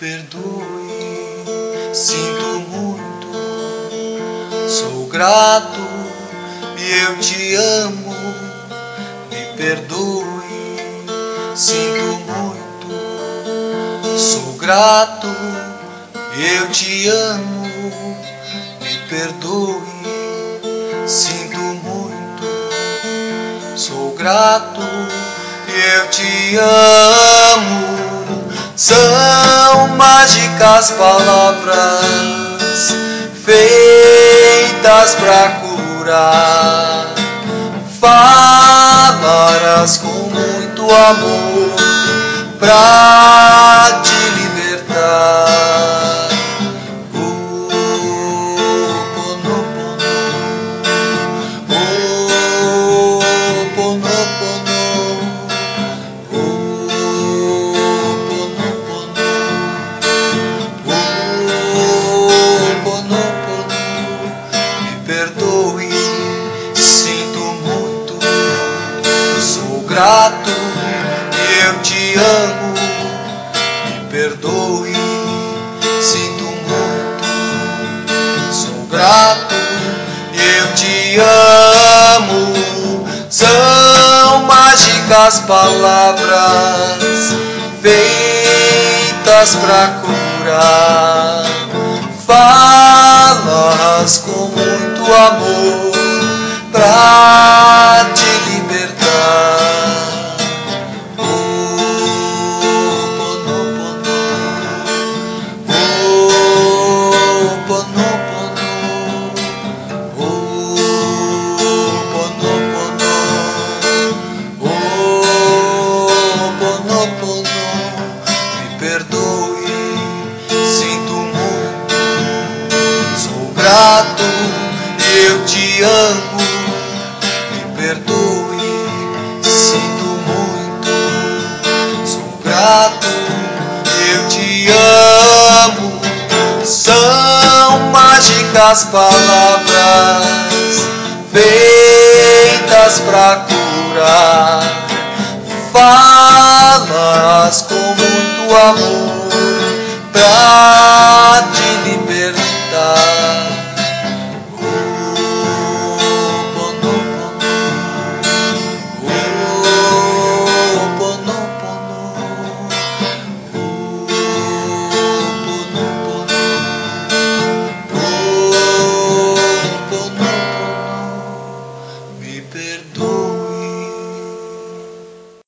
perdoe, sinto muito, sou grato e eu te amo, me perdoe, sinto muito, sou grato e eu te amo, me perdoe, sinto muito, sou grato e eu te amo. Mágicas palavras feitas para curar. Falarás com muito amor pra perdoe, sinto muito, sou grato eu te amo. Me perdoe, sinto muito, sou grato eu te amo. São mágicas palavras feitas para curar. Falas com muito amor pra te amo, me perdoe, sinto muito, sou grato, eu te amo. São mágicas palavras feitas pra curar. Falas como muito amor pra te